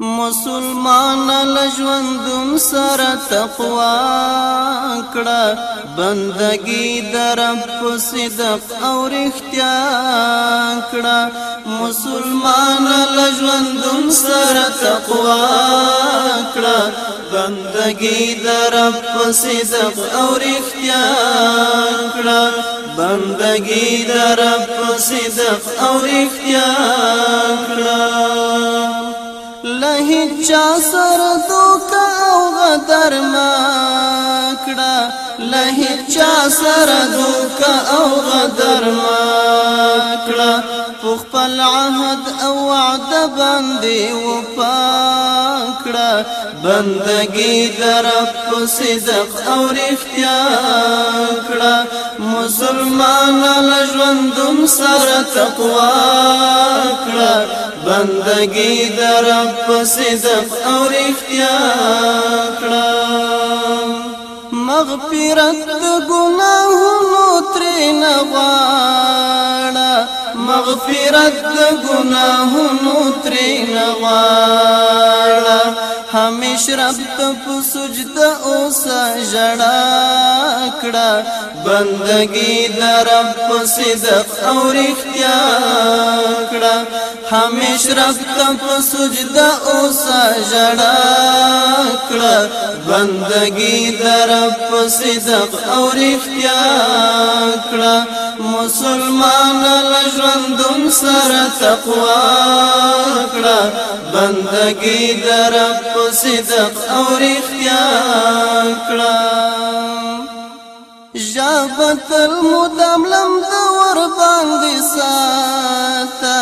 مسلمان لژوندم سره تقوا کړه بندگی در په صدق او رښتیا کړه مسلمان لژوندم سره تقوا کړه بندگی در په صدق او رښتیا کړه بندگی در په صدق او رښتیا کړه چا سر دوکا او غدر ما کړه له چا سر دوکا او غدر ما کړه خپل عهد او وعده باندې وفا کړه بندگی در په صدق او رښتیا کړه مسلمان لژوندم سر تقوا کړه بندگی در په صدق او اختیا کړه مغفرت گناهونو تر نه غواړه مغفرت گناهونو تر نه غواړه همیش رب ته په سجده اوس ژړا کړه بندگی د رب په صدق او رښتیا کړه همیش رب ته په سجده اوس ژړا کړه بندگی د رب په صدق او رښتیا کړه مسلمان لژوندون سر تقوا کړه بندگی در رب صدق او رښتیا کړه جابت المدملم دو ور باندې ساته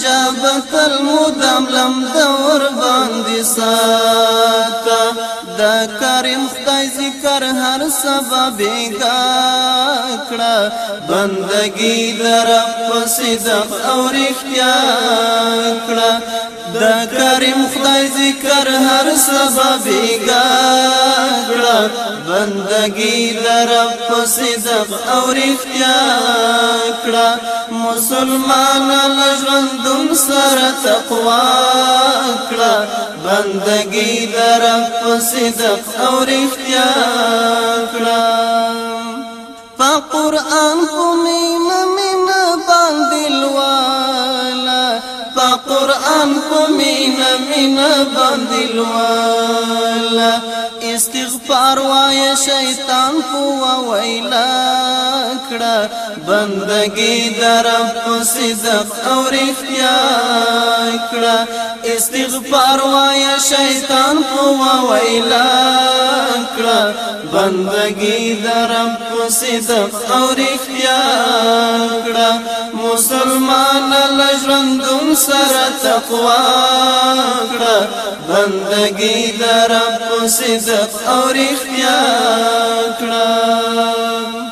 جاب تل مدام لم دور باندې ساته دا کریم خدای ذکر هر سبب کړه بندگی در پس د اورښتیا کړه د کریم خدای ذکر هر سبب ګړه بندگی در په صدق او رښتیا کړه مسلمان دم سر تقوا کړه بندگی در په صدق او رښتیا کړه فقران قران قرآن قمينا من بند الوال استغفار ويا شيطان کو ويلا كرا بندگی در په صدق او رفيا كرا استغفار ويا شيطان کو ويلا كرا بندگی در په صدق او بیان مسلمان لژوندون سره تقوا کړه بندگی در رب صدق او اختیار و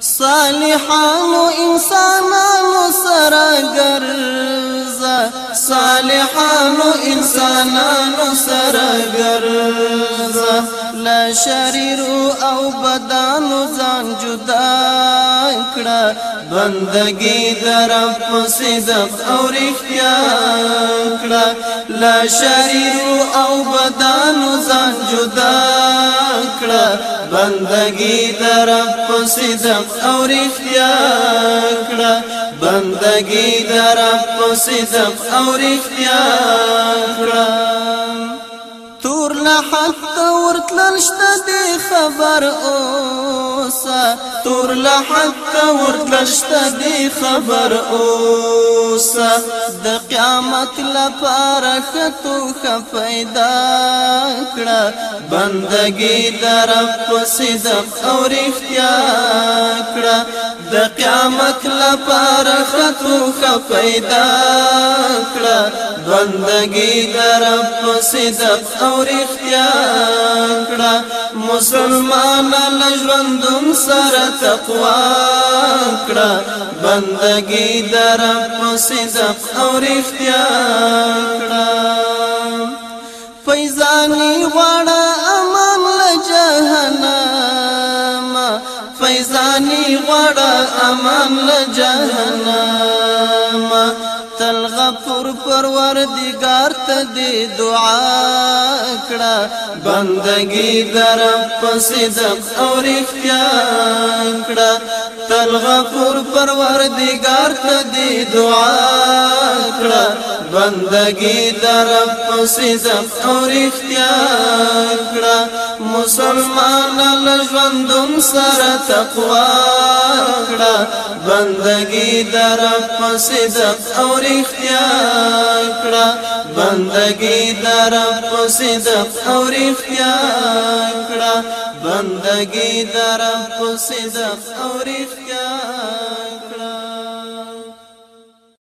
صالحانو انسانانو سره ګرځا صالحانو انسانانو سر ګرځا له شریر او بدن ځان جدا کړه بندگی در په صدق او رښتیا کړه له شریر او بدن ځان جدا کړه بندگی در په صدق او رښتیا کړه بندگی در په صدق او رښتیا کړه نه حق ته ورتلل شته دی خبر اوسا تور له حق ته ورتلل شته دی خبر اوسا د قیامت لپاره خطو ښه پیدا کړه بندگی در په صدق او رښتیا کړه د قیامت لپاره خطو ښه پیدا کړه بندگی طرف صدق او اختیا کړه مسلمان له ژوندون سره تقوا کړه بندگی طرف صدق او اختیا کړه فیضانی واړه امان له جهنم فیضانی واړه امان له جهنم غفور پروردگار ته دی دعا کړه بندگی در په صدق او رښتیا کړه تل غفور پروردگار ته دی دعا کړه بندگی در په صدق او رښتیا کړه مسلمان له ژوندون سره تقوا کړه بندگی در په صدق او اختیا کړه بندگی در په صدق او اختیا کړه بندگی در په صدق او اختیا